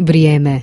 Vrijeme.